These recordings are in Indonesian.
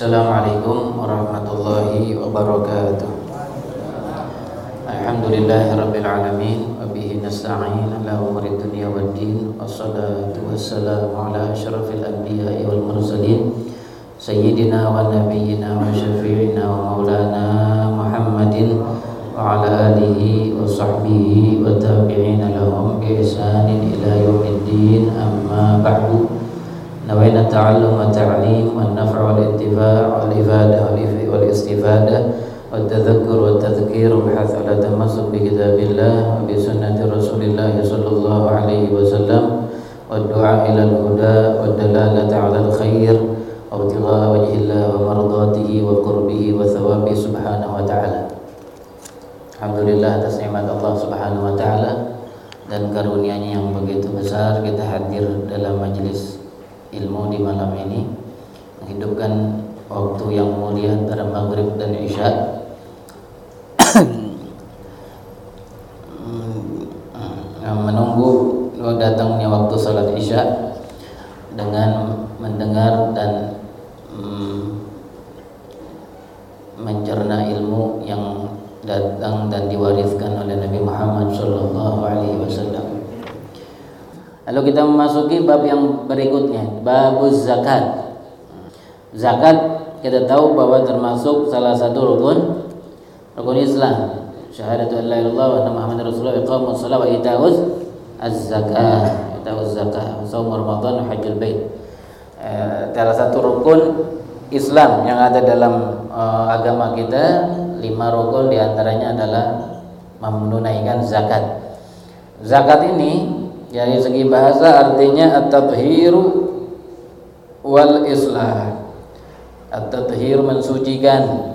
Assalamualaikum warahmatullahi wabarakatuh. Alhamdulillahi rabbil alamin wa bihi nasta'in ala umuri dunya waddin wassalatu wassalamu ala asyrafil anbiya'i wal mursalin sayyidina wa nabiyyina wa syafi'ina wa maulana Muhammadin wa ala alihi wa sahbihi wa tabi'ina lahum bi ihsanin ila yaumiddin amma ba'du نوينا التعلم والتعليم والنفع والانتفاع والإفادة والاستفادة والتذكر والتذكير والحث على التمسك بكتاب الله وبسنة رسول الله صلى الله عليه وسلم والدعاء إلى الهدى والدلالة على الخير وابتغاء وجه الله ومرضاته وقربه وثوابه سبحانه وتعالى Alhamdulillah atas nikmat Allah Subhanahu wa taala dan karunia-Nya yang begitu besar kita hadir dalam majelis ilmu di malam ini menghidupkan waktu yang mulia antara maghrib dan isya Lalu kita memasuki bab yang berikutnya, bab zakat. Zakat kita tahu bahwa termasuk salah satu rukun rukun Islam. Syahadatu an la ilaha wa Muhammadar Rasulullah iqamus shalah wa itauz az-zakah. Itauz zakah, saum Ramadan, hajjul bait. Eh, salah satu rukun Islam yang ada dalam uh, agama kita, lima rukun di antaranya adalah menunaikan zakat. Zakat ini dari segi bahasa artinya at-tathhiru wal islah. At-tathhir mensucikan.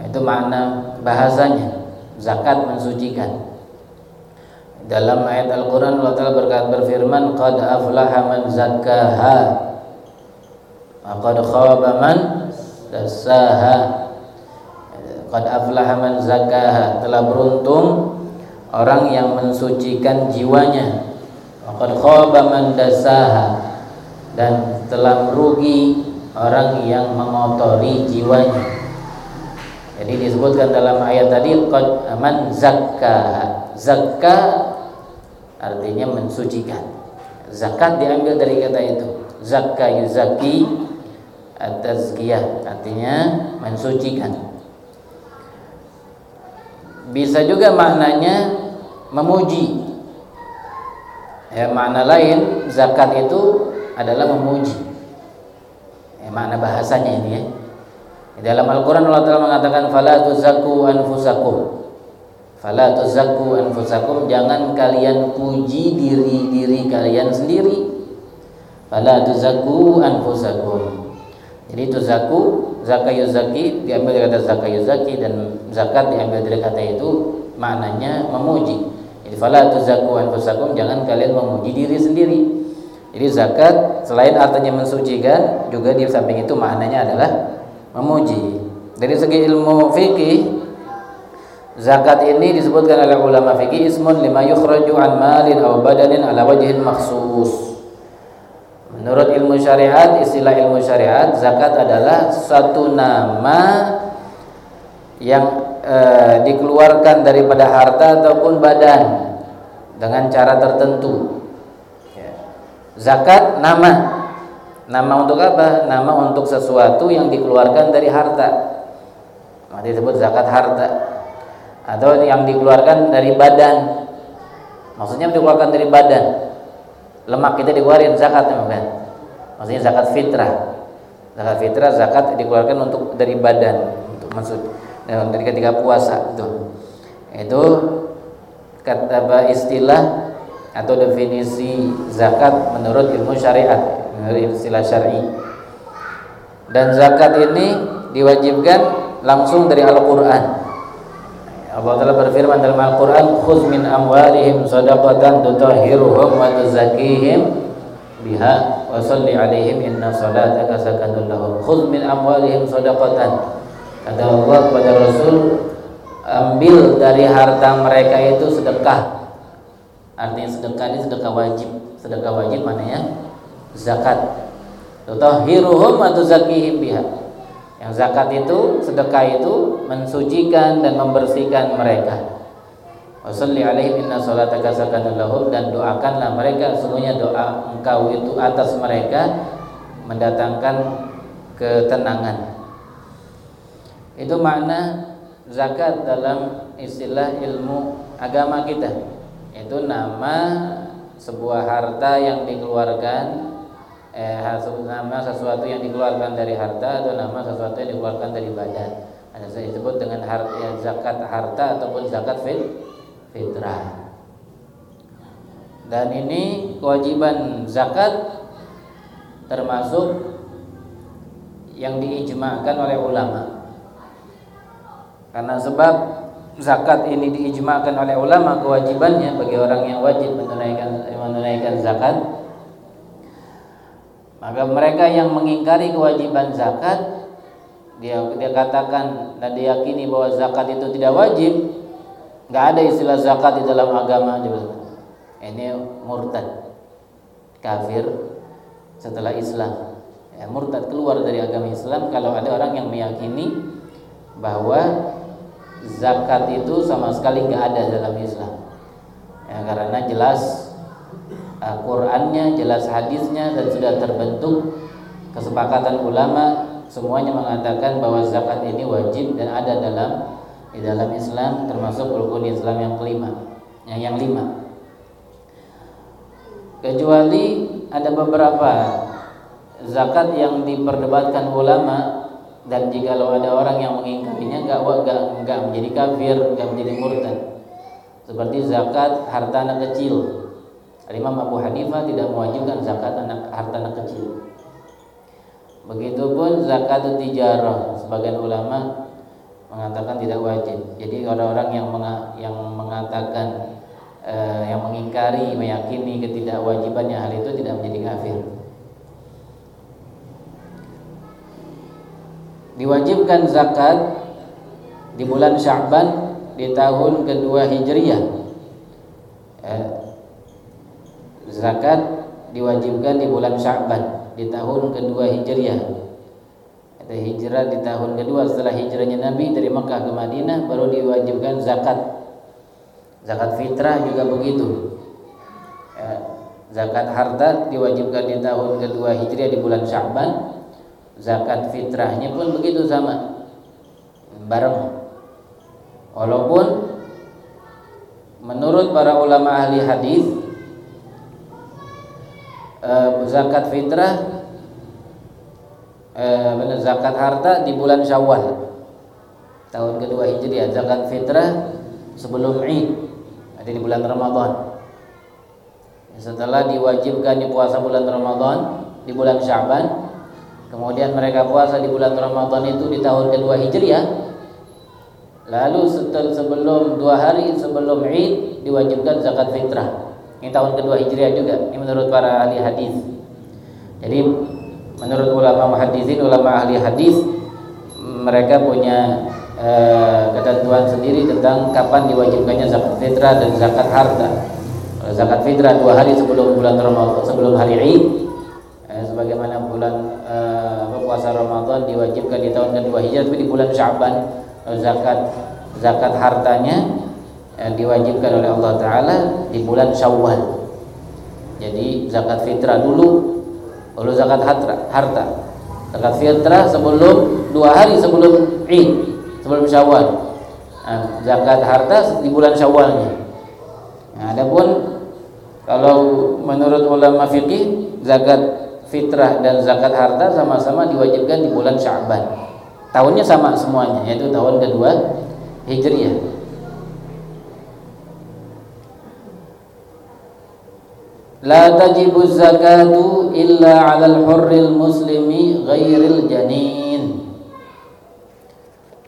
Itu makna bahasanya. Zakat mensucikan. Dalam ayat Al-Qur'an Allah Ta'ala berkata berfirman qad aflaha man zakkaha. Qad khaba man dassaha. Qad aflaha man zakkaha. Telah beruntung orang yang mensucikan jiwanya. Dan telah merugi orang yang mengotori jiwanya. Jadi disebutkan dalam ayat tadi man zakka. Zakka artinya mensucikan. Zakat diambil dari kata itu. Zakka yuzaki at-tazkiyah. Artinya mensucikan. Bisa juga maknanya memuji. Ya makna lain zakat itu adalah memuji. Ya, makna bahasanya ini ya. Dalam Al-Quran Allah Ta'ala mengatakan fala tuzakku anfusakum. Fala tuzakku anfusakum jangan kalian puji diri-diri kalian sendiri. Fala tuzakku anfusakum. Jadi tuzaku zakayuzaki diambil dari kata zakayuzaki dan zakat diambil dari kata itu maknanya memuji. Jadi fala tuzaku anfusakum jangan kalian memuji diri sendiri. Jadi zakat selain artinya mensucikan juga di samping itu maknanya adalah memuji. Dari segi ilmu fikih zakat ini disebutkan oleh ulama fikih ismun lima yukhraju an malin aw badanin ala wajhin makhsus. Menurut ilmu syariat, istilah ilmu syariat, zakat adalah satu nama yang e, dikeluarkan daripada harta ataupun badan dengan cara tertentu. Ya. Zakat nama, nama untuk apa? Nama untuk sesuatu yang dikeluarkan dari harta. Nah, disebut zakat harta. Atau yang dikeluarkan dari badan. Maksudnya dikeluarkan dari badan lemak kita dikeluarin zakat kan maksudnya zakat fitrah zakat fitrah zakat dikeluarkan untuk dari badan untuk maksud dari ketika puasa itu itu kata istilah atau definisi zakat menurut ilmu syariat menurut istilah syar'i. Dan zakat ini diwajibkan langsung dari Al-Qur'an. Allah Ta'ala berfirman dalam Al-Quran Khuz min amwalihim sadaqatan tutahhiruhum wa tuzakihim biha wa salli alaihim inna salataka sakanun lahum. Min amwalihim sadaqatan Kata Allah kepada Rasul Ambil dari harta mereka itu sedekah. Artinya sedekah ini sedekah wajib. Sedekah wajib mana ya? Zakat. Tutahhiruhum wa tuzakkihim biha. Yang zakat itu sedekah itu mensucikan dan membersihkan mereka. Wasalli alaihim inna salataka dan doakanlah mereka. Semuanya doa engkau itu atas mereka mendatangkan ketenangan. Itu makna zakat dalam istilah ilmu agama kita. Itu nama sebuah harta yang dikeluarkan eh nama sesuatu yang dikeluarkan dari harta atau nama sesuatu yang dikeluarkan dari badan. Ada saya disebut dengan harta ya, zakat harta ataupun zakat fit fitrah. Dan ini kewajiban zakat termasuk yang diijmakan oleh ulama. Karena sebab zakat ini diijmakan oleh ulama kewajibannya bagi orang yang wajib menunaikan menunaikan zakat. Maka mereka yang mengingkari kewajiban zakat dia dia katakan dan diyakini bahwa zakat itu tidak wajib nggak ada istilah zakat di dalam agama. Ini murtad kafir setelah Islam. Ya, murtad keluar dari agama Islam kalau ada orang yang meyakini bahwa zakat itu sama sekali nggak ada dalam Islam. Ya, karena jelas uh, Qurannya jelas hadisnya dan sudah terbentuk kesepakatan ulama semuanya mengatakan bahwa zakat ini wajib dan ada dalam di dalam Islam termasuk rukun Islam yang kelima yang yang lima. Kecuali ada beberapa zakat yang diperdebatkan ulama dan jika lo ada orang yang mengingkarinya nggak nggak nggak menjadi kafir nggak menjadi murtad seperti zakat harta anak kecil Imam Abu Hanifah tidak mewajibkan zakat anak harta anak kecil begitupun zakat tijarah sebagian ulama mengatakan tidak wajib. Jadi orang-orang yang yang mengatakan uh, yang mengingkari, meyakini ketidakwajibannya hal itu tidak menjadi kafir. Diwajibkan zakat di bulan Sya'ban di tahun kedua Hijriah. Eh, zakat diwajibkan di bulan Sya'ban di tahun kedua Hijriah ada hijrah di tahun kedua setelah hijrahnya Nabi dari Mekah ke Madinah baru diwajibkan zakat. Zakat fitrah juga begitu. Ya, zakat harta diwajibkan di tahun kedua hijriah di bulan Sya'ban. Zakat fitrahnya pun begitu sama. Bareng. Walaupun menurut para ulama ahli hadis eh, zakat fitrah eh, zakat harta di bulan Syawal tahun kedua Hijriah zakat fitrah sebelum Id ada di bulan Ramadan setelah diwajibkan di puasa bulan Ramadan di bulan Syaban kemudian mereka puasa di bulan Ramadan itu di tahun kedua Hijriah. Lalu setelah sebelum dua hari sebelum Id diwajibkan zakat fitrah. Ini tahun kedua Hijriah juga ini menurut para ahli hadis. Jadi menurut ulama muhaddisin ulama ahli hadis mereka punya e, ketentuan sendiri tentang kapan diwajibkannya zakat fitrah dan zakat harta. Zakat fitrah dua hari sebelum bulan Ramadan sebelum hari Id e, sebagaimana bulan puasa Ramadan diwajibkan di tahun kedua hijrah tapi di bulan Syaban zakat zakat hartanya e, diwajibkan oleh Allah Taala di bulan Syawal jadi zakat fitrah dulu Lalu zakat harta, harta. Zakat fitrah sebelum dua hari sebelum Id, sebelum Syawal. Nah, zakat harta di bulan Syawalnya. Nah, adapun kalau menurut ulama fikih zakat fitrah dan zakat harta sama-sama diwajibkan di bulan Sya'ban. Tahunnya sama semuanya, yaitu tahun kedua Hijriah. La tajibu zakatu illa 'alal hurril muslimi ghairil janin.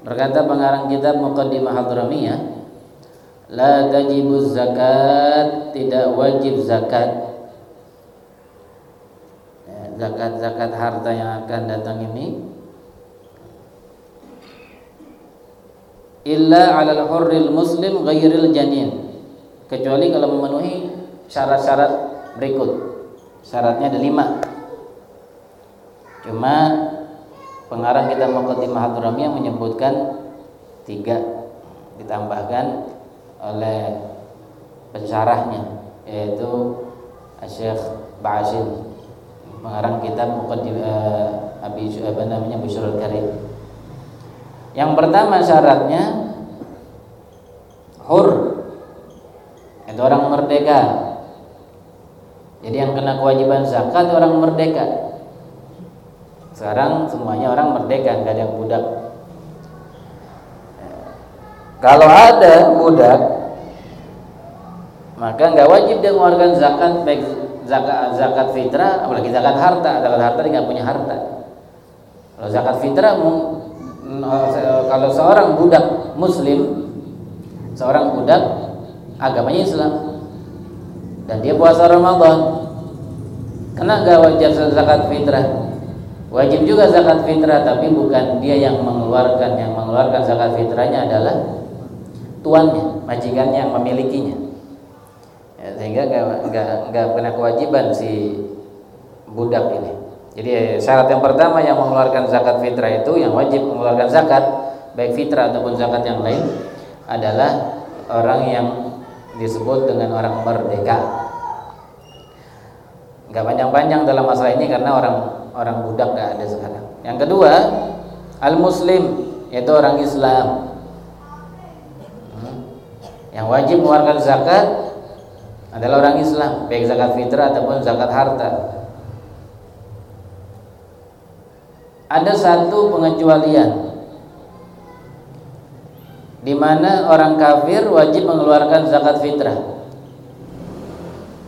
Berkata pengarang kitab Muqaddimah Hadramiyah, la tajibu zakat, tidak wajib zakat. Zakat-zakat harta yang akan datang ini illa 'alal hurril muslim ghairil janin. Kecuali kalau memenuhi syarat-syarat berikut. Syaratnya ada lima. cuma pengarang kita Muqaddimah Hadramiyah menyebutkan tiga ditambahkan oleh pensyarahnya yaitu Syekh Ba'asin pengarang kitab Muqaddimah uh, Abi apa namanya Busyrul Karim. Yang pertama syaratnya hur. Itu orang merdeka. Jadi yang kena kewajiban zakat orang merdeka. Sekarang semuanya orang merdeka, nggak ada yang budak. Kalau ada budak, maka nggak wajib dia mengeluarkan zakat baik zakat zakat fitrah, apalagi zakat harta. Zakat harta dia nggak punya harta. Kalau zakat fitrah, kalau seorang budak Muslim, seorang budak agamanya Islam dan dia puasa Ramadan, kena nggak wajib zakat fitrah? Wajib juga zakat fitrah tapi bukan dia yang mengeluarkan, yang mengeluarkan zakat fitrahnya adalah tuannya, majikannya yang memilikinya. Ya, sehingga nggak nggak kena kewajiban si budak ini. Jadi syarat yang pertama yang mengeluarkan zakat fitrah itu yang wajib mengeluarkan zakat baik fitrah ataupun zakat yang lain adalah orang yang disebut dengan orang merdeka. Gak panjang-panjang dalam masalah ini karena orang orang budak nggak ada sekarang. Yang kedua, al muslim yaitu orang Islam. Hmm. Yang wajib mengeluarkan zakat adalah orang Islam, baik zakat fitrah ataupun zakat harta. Ada satu pengecualian di mana orang kafir wajib mengeluarkan zakat fitrah.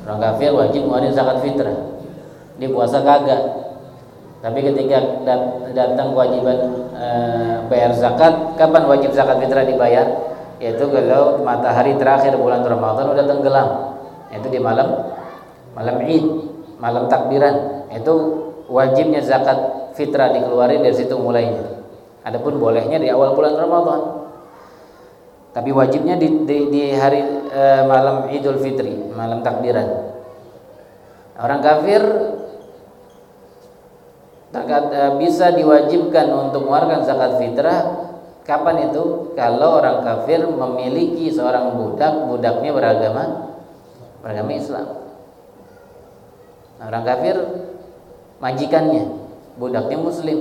Orang kafir wajib mengeluarkan zakat fitrah. Dia puasa kagak, tapi ketika datang kewajiban e, bayar zakat, kapan wajib zakat fitrah dibayar? Yaitu kalau matahari terakhir bulan Ramadan udah tenggelam, yaitu di malam malam Id, malam takbiran. Itu wajibnya zakat fitrah dikeluarin dari situ mulainya. Adapun bolehnya di awal bulan Ramadan. Tapi wajibnya di, di, di hari e, malam Idul Fitri, malam takbiran. Orang kafir Eh, bisa diwajibkan untuk mengeluarkan zakat fitrah kapan itu kalau orang kafir memiliki seorang budak budaknya beragama beragama Islam. Orang kafir majikannya. Budaknya muslim.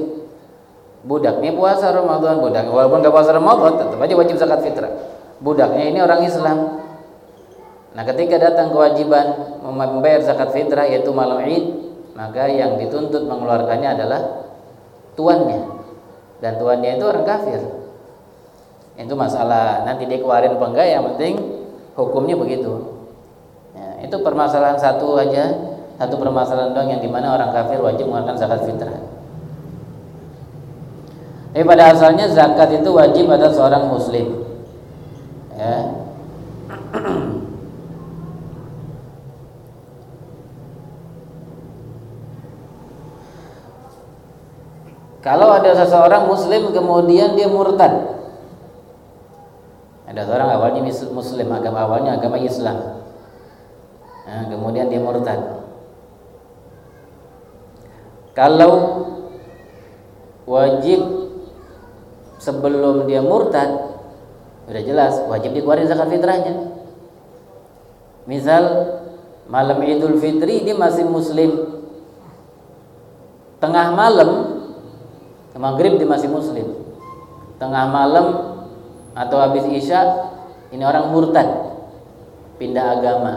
Budaknya puasa Ramadan. Budak walaupun gak puasa Ramadan tetap aja wajib zakat fitrah. Budaknya ini orang Islam. Nah ketika datang kewajiban membayar zakat fitrah yaitu malam Id maka yang dituntut mengeluarkannya adalah tuannya. Dan tuannya itu orang kafir. Itu masalah nanti dia keluarin apa yang penting hukumnya begitu itu permasalahan satu aja satu permasalahan doang yang di mana orang kafir wajib mengeluarkan zakat fitrah tapi pada asalnya zakat itu wajib pada seorang muslim ya Kalau ada seseorang muslim kemudian dia murtad. Ada seorang awalnya muslim, agama awalnya agama Islam. Nah, kemudian dia murtad. Kalau wajib sebelum dia murtad sudah jelas wajib dikeluarin zakat fitrahnya. Misal malam Idul Fitri dia masih muslim. Tengah malam maghrib dia masih muslim tengah malam atau habis isya ini orang murtad pindah agama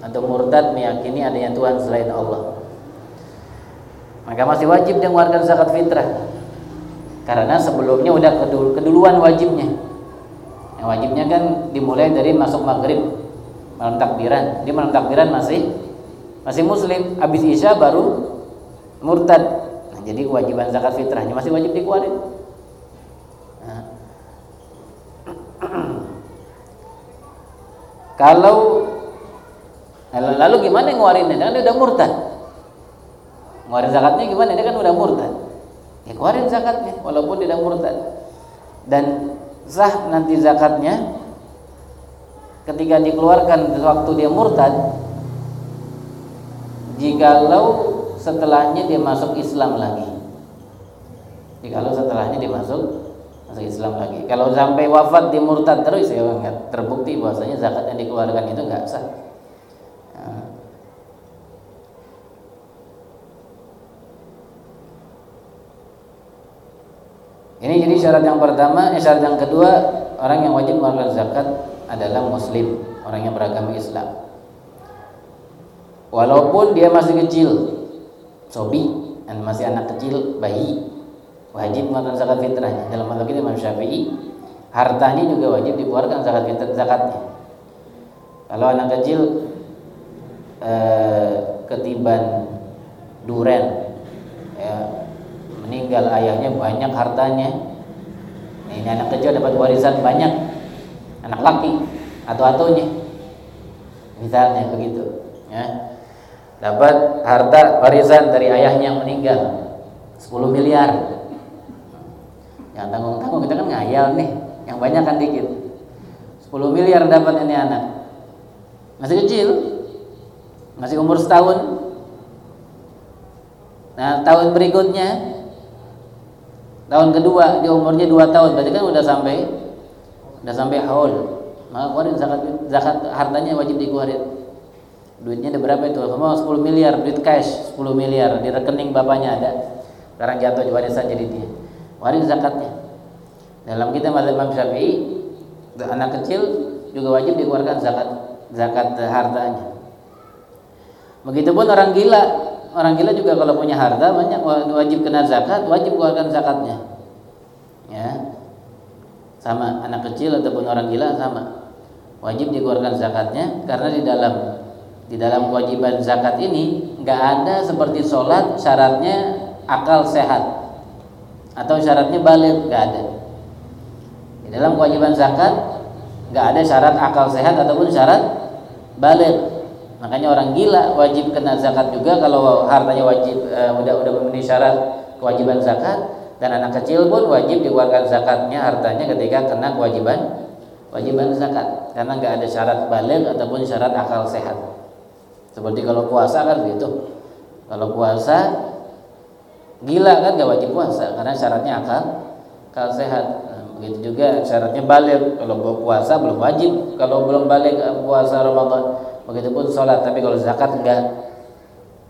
atau murtad meyakini adanya Tuhan selain Allah. Maka masih wajib dia mengeluarkan zakat fitrah. Karena sebelumnya udah keduluan wajibnya. Yang wajibnya kan dimulai dari masuk maghrib. Malam takbiran. Di malam takbiran masih masih muslim. Habis isya baru murtad. Jadi kewajiban zakat fitrahnya masih wajib dikeluarin. Nah. Kalau lalu gimana ngeluarinnya? Kan dia udah murtad. Ngeluarin zakatnya gimana? Dia kan udah murtad. Ya keluarin zakatnya walaupun dia udah murtad. Dan sah nanti zakatnya ketika dikeluarkan waktu dia murtad jikalau setelahnya dia masuk Islam lagi. Jikalau setelahnya dia masuk masuk Islam lagi. Kalau sampai wafat di murtad terus ya terbukti bahwasanya zakat yang dikeluarkan itu enggak sah. Ini jadi syarat yang pertama, eh, syarat yang kedua orang yang wajib mengeluarkan zakat adalah muslim, orang yang beragama Islam. Walaupun dia masih kecil, sobi, dan masih anak kecil, bayi, wajib mengeluarkan zakat fitrahnya. Dalam mazhab kita Imam Syafi'i, hartanya juga wajib dikeluarkan zakat fitrah zakatnya. Kalau anak kecil eh, ketiban duren, ya, meninggal ayahnya banyak hartanya. Ini anak kecil dapat warisan banyak, anak laki atau atunya, misalnya begitu. Ya. Dapat harta warisan dari ayahnya yang meninggal. 10 miliar. Yang tanggung-tanggung kita kan ngayal nih. Yang banyak kan dikit. 10 miliar dapat ini anak. Masih kecil. Masih umur setahun. Nah tahun berikutnya tahun kedua dia umurnya 2 tahun. Berarti kan udah sampai udah sampai haul. Maka keluarin zakat zakat hartanya wajib dikeluarin. Duitnya ada berapa itu? Semua 10 miliar duit cash 10 miliar. Di rekening bapaknya ada. Sekarang jatuh di warisan jadi dia. Waris zakatnya. Dalam kita mazhab Imam Syafi'i anak kecil juga wajib dikeluarkan zakat zakat hartanya. Begitupun orang gila orang gila juga kalau punya harta banyak wajib kena zakat wajib keluarkan zakatnya. Ya. Sama anak kecil ataupun orang gila sama. Wajib dikeluarkan zakatnya karena di dalam di dalam kewajiban zakat ini nggak ada seperti sholat syaratnya akal sehat. Atau syaratnya balik nggak ada. Di dalam kewajiban zakat nggak ada syarat akal sehat ataupun syarat balik makanya orang gila wajib kena zakat juga kalau hartanya wajib e, udah udah memenuhi syarat kewajiban zakat dan anak kecil pun wajib dikeluarkan zakatnya hartanya ketika kena kewajiban kewajiban zakat karena nggak ada syarat balik ataupun syarat akal sehat seperti kalau puasa kan begitu kalau puasa Gila kan gak wajib puasa karena syaratnya akal akal sehat. Nah, begitu juga syaratnya balik. Kalau puasa belum wajib. Kalau belum balik eh, puasa Ramadan, begitupun sholat. Tapi kalau zakat enggak.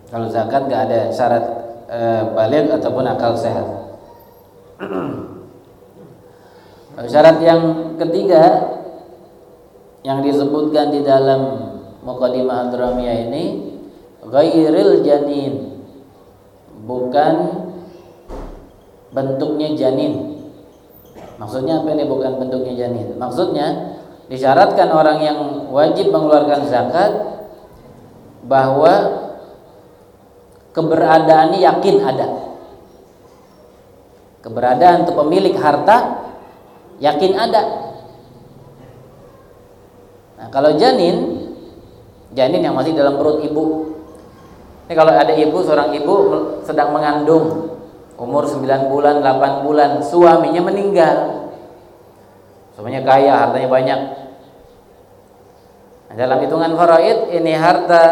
Kalau zakat enggak ada syarat e, balik ataupun akal sehat. syarat yang ketiga yang disebutkan di dalam Muqaddimah Ad-Dramiyah ini ghairil janin bukan bentuknya janin. Maksudnya apa ini bukan bentuknya janin? Maksudnya disyaratkan orang yang wajib mengeluarkan zakat bahwa keberadaannya yakin ada. Keberadaan untuk pemilik harta yakin ada. Nah, kalau janin, janin yang masih dalam perut ibu ini kalau ada ibu, seorang ibu sedang mengandung umur 9 bulan, 8 bulan, suaminya meninggal. Suaminya kaya, hartanya banyak. Dalam hitungan faraid ini harta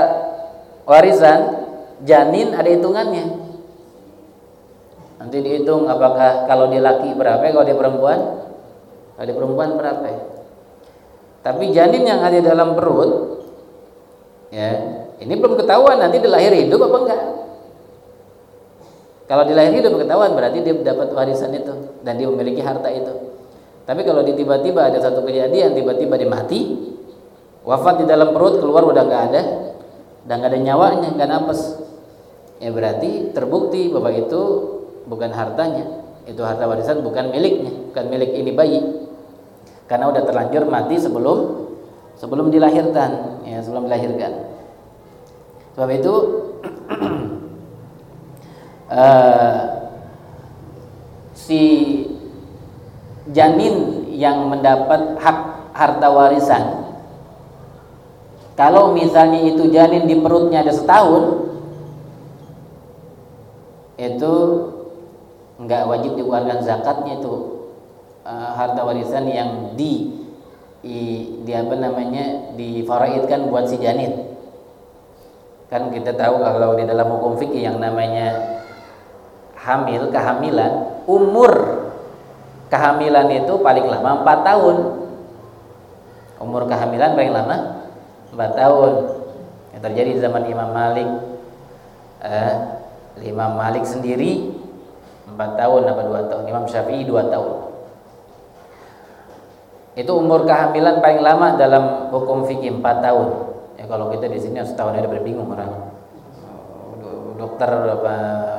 warisan janin ada hitungannya. Nanti dihitung apakah kalau dia laki berapa, kalau dia perempuan, kalau dia perempuan berapa. Tapi janin yang ada dalam perut ya ini belum ketahuan nanti dilahir hidup apa enggak. Kalau dilahir hidup ketahuan berarti dia dapat warisan itu dan dia memiliki harta itu. Tapi kalau tiba-tiba ada satu kejadian tiba-tiba dia mati, wafat di dalam perut keluar udah nggak ada, udah nggak ada nyawanya, nggak nafas. Ya berarti terbukti bahwa itu bukan hartanya, itu harta warisan bukan miliknya, bukan milik ini bayi. Karena udah terlanjur mati sebelum sebelum dilahirkan, ya sebelum dilahirkan. Sebab itu uh, si janin yang mendapat hak harta warisan kalau misalnya itu janin di perutnya ada setahun itu nggak wajib dikeluarkan zakatnya itu uh, harta warisan yang di, di, di apa namanya difaraidkan buat si janin. Kan kita tahu kalau di dalam hukum fikih yang namanya hamil kehamilan umur kehamilan itu paling lama 4 tahun. Umur kehamilan paling lama 4 tahun yang terjadi di zaman Imam Malik. Eh, Imam Malik sendiri 4 tahun apa 2 tahun? Imam Syafi'i 2 tahun. Itu umur kehamilan paling lama dalam hukum fikih 4 tahun. Ya kalau kita di sini setahun ada berbingung orang. Dokter apa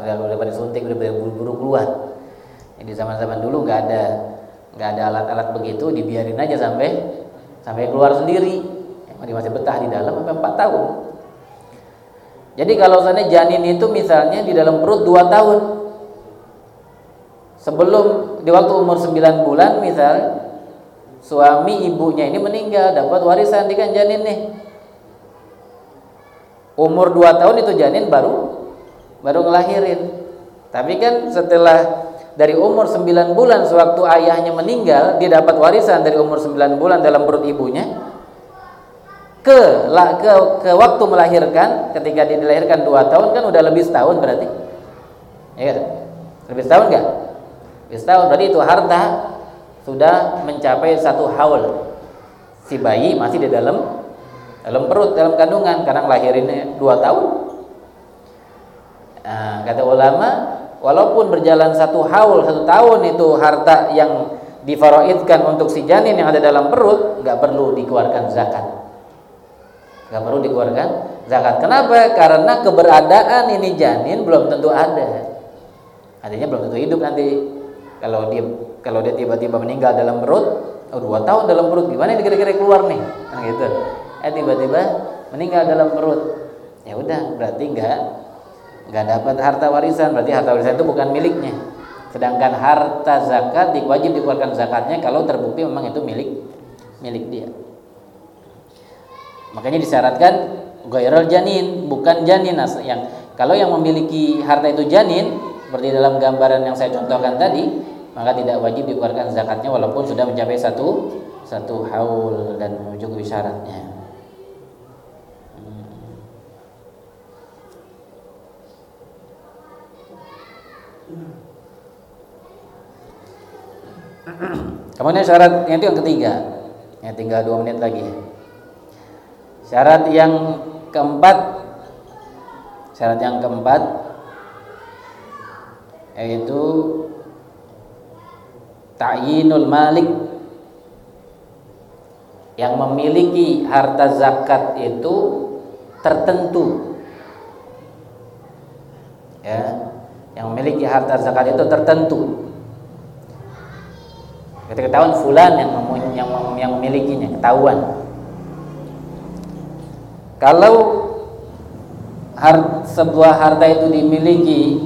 udah pada suntik udah buru-buru keluar. Di zaman-zaman dulu nggak ada nggak ada alat-alat begitu dibiarin aja sampai sampai keluar sendiri ya, masih betah di dalam sampai 4 tahun. Jadi kalau sana janin itu misalnya di dalam perut 2 tahun. Sebelum di waktu umur 9 bulan misal suami ibunya ini meninggal dapat warisan di kan janin nih. Umur 2 tahun itu janin baru baru ngelahirin. Tapi kan setelah dari umur 9 bulan sewaktu ayahnya meninggal dia dapat warisan dari umur 9 bulan dalam perut ibunya ke ke, ke waktu melahirkan ketika dia dilahirkan 2 tahun kan udah lebih setahun berarti. Ya lebih setahun enggak lebih setahun. Berarti itu harta sudah mencapai satu haul. Si bayi masih di dalam dalam perut dalam kandungan. Karena lahirinnya 2 tahun. Nah, kata ulama, walaupun berjalan satu haul satu tahun itu harta yang difaroidkan untuk si janin yang ada dalam perut nggak perlu dikeluarkan zakat nggak perlu dikeluarkan zakat. Kenapa? Karena keberadaan ini janin belum tentu ada. Artinya belum tentu hidup nanti. Kalau dia kalau dia tiba-tiba meninggal dalam perut oh dua tahun dalam perut gimana ini kira-kira keluar nih? Nah, gitu. Eh tiba-tiba meninggal dalam perut. Ya udah berarti enggak nggak dapat harta warisan. Berarti harta warisan itu bukan miliknya. Sedangkan harta zakat wajib dikeluarkan zakatnya kalau terbukti memang itu milik milik dia makanya disyaratkan ghairul janin bukan janin yang kalau yang memiliki harta itu janin seperti dalam gambaran yang saya contohkan tadi maka tidak wajib dikeluarkan zakatnya walaupun sudah mencapai satu satu haul dan menuju syaratnya Kemudian syarat yang itu yang ketiga. Ya tinggal dua menit lagi. Syarat yang keempat syarat yang keempat yaitu ta'yinul malik. Yang memiliki harta zakat itu tertentu. Ya yang memiliki harta zakat itu tertentu. Ketika ketahuan fulan yang yang yang memilikinya, ketahuan. Kalau har, sebuah harta itu dimiliki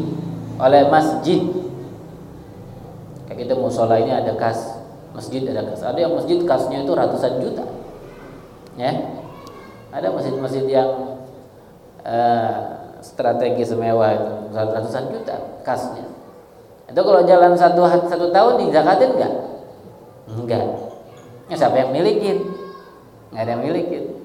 oleh masjid, kayak gitu musola ini ada kas, masjid ada kas. Ada yang masjid kasnya itu ratusan juta, ya. Ada masjid-masjid yang uh, strategi semewah itu ratusan juta kasnya. Itu kalau jalan satu satu tahun dizakatin enggak? Enggak. Ya, siapa yang milikin? Enggak ada yang milikin.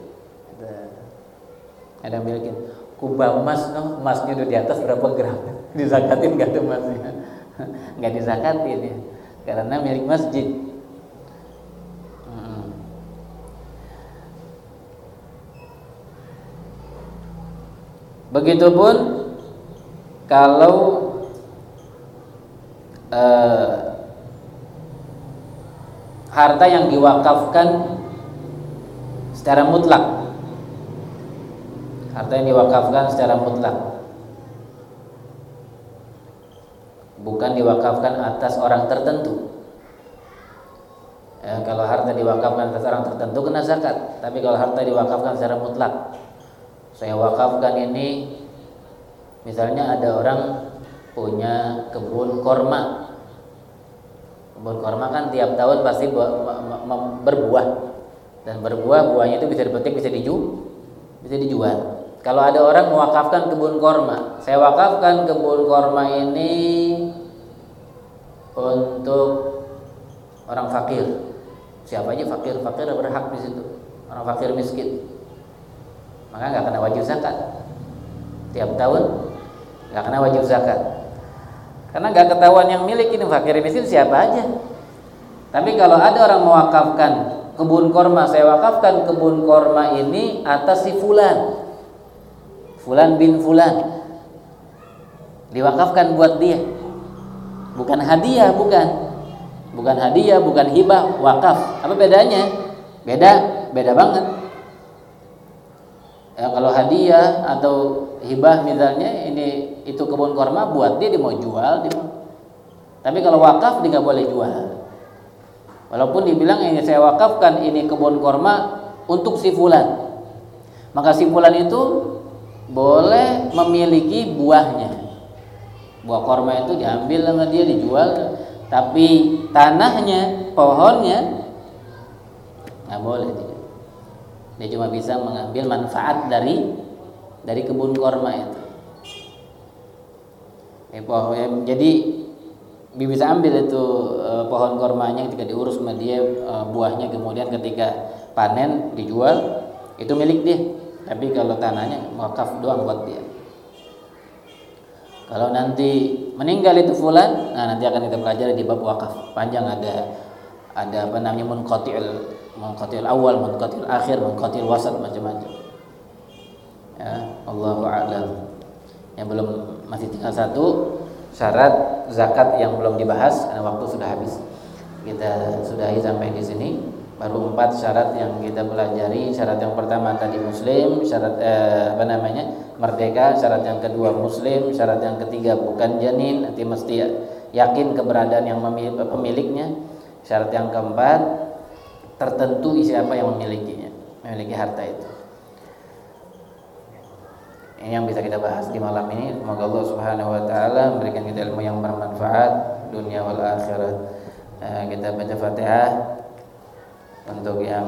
Ada milikin. Kubah emas, no, emasnya udah di atas berapa gram? Dizakatin enggak tuh emasnya? Enggak dizakatin ya. Karena milik masjid. Hmm. Begitupun kalau eh, harta yang diwakafkan secara mutlak harta yang diwakafkan secara mutlak. Bukan diwakafkan atas orang tertentu. Ya, kalau harta diwakafkan atas orang tertentu kena zakat. Tapi kalau harta diwakafkan secara mutlak saya wakafkan ini misalnya ada orang punya kebun korma. Kebun korma kan tiap tahun pasti berbuah. Dan berbuah buahnya itu bisa dipetik bisa dijual bisa dijual. Kalau ada orang mewakafkan kebun korma, saya wakafkan kebun korma ini untuk orang fakir. Siapa aja fakir fakir berhak di situ. Orang fakir miskin, maka nggak kena wajib zakat. tiap tahun nggak kena wajib zakat karena nggak ketahuan yang milik ini fakir miskin siapa aja tapi kalau ada orang mewakafkan kebun korma saya wakafkan kebun korma ini atas si fulan fulan bin fulan. Diwakafkan buat dia. Bukan hadiah bukan. Bukan hadiah bukan hibah wakaf. Apa bedanya? Beda beda banget. Ya, kalau hadiah atau hibah misalnya ini itu kebun korma buat dia dia mau jual dia mau. tapi kalau wakaf dia nggak boleh jual. Walaupun dibilang ini saya wakafkan ini kebun korma untuk si fulan. Maka si fulan itu boleh memiliki buahnya. Buah korma itu diambil sama dia dijual. Tapi tanahnya pohonnya nggak boleh dia. Dia cuma bisa mengambil manfaat dari dari kebun korma itu. Eh, pohon, jadi dia bisa ambil itu eh, pohon kormanya ketika diurus sama dia eh, buahnya kemudian ketika panen dijual itu milik dia tapi kalau tanahnya wakaf doang buat dia. Kalau nanti meninggal itu fulan nah nanti akan kita pelajari di bab wakaf. Panjang ada ada apa namanya munqati'il munqatil awal munqatil akhir munqatil wasat macam-macam. Ya Allahu a'lam. Yang belum masih tinggal satu syarat zakat yang belum dibahas karena waktu sudah habis. Kita sudahi sampai di sini baru empat syarat yang kita pelajari syarat yang pertama tadi muslim syarat eh, apa namanya merdeka syarat yang kedua muslim syarat yang ketiga bukan janin nanti mesti yakin keberadaan yang pemiliknya syarat yang keempat tertentu siapa yang memilikinya, memiliki harta itu. Ini yang bisa kita bahas di malam ini. Semoga Allah Subhanahu wa taala memberikan kita ilmu yang bermanfaat dunia wal akhirat. Eh, kita baca Fatihah untuk yang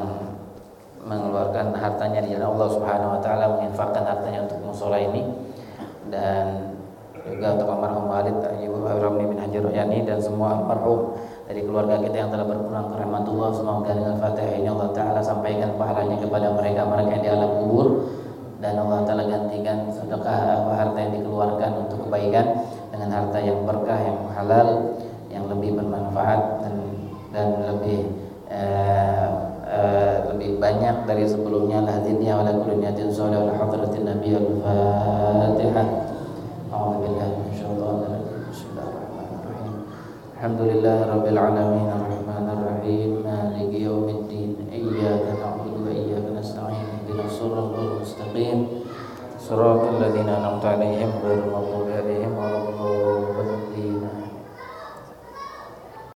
mengeluarkan hartanya di jalan Allah Subhanahu wa taala menginfakkan hartanya untuk musola ini dan juga untuk almarhum Walid Ibu Ramli bin Hajar Royani dan semua almarhum dari keluarga kita yang telah berpulang ke rahmatullah. Semoga dengan fatihah ini Allah Ta'ala sampaikan pahalanya kepada mereka. Mereka yang di alam kubur dan Allah Ta'ala gantikan sedekah harta yang dikeluarkan untuk kebaikan dengan harta yang berkah yang halal yang lebih bermanfaat dan dan lebih banyak dari sebelumnya la dunya wa la kulli niyatin salih wa hadratin nabiy al-fatihah A'udzu الحمد لله رب العالمين الرحمن الرحيم مالك يوم الدين إياك نعبد وإياك نستعين اهدنا الصراط المستقيم صراط الذين أنعمت عليهم غير المغضوب عليهم ولا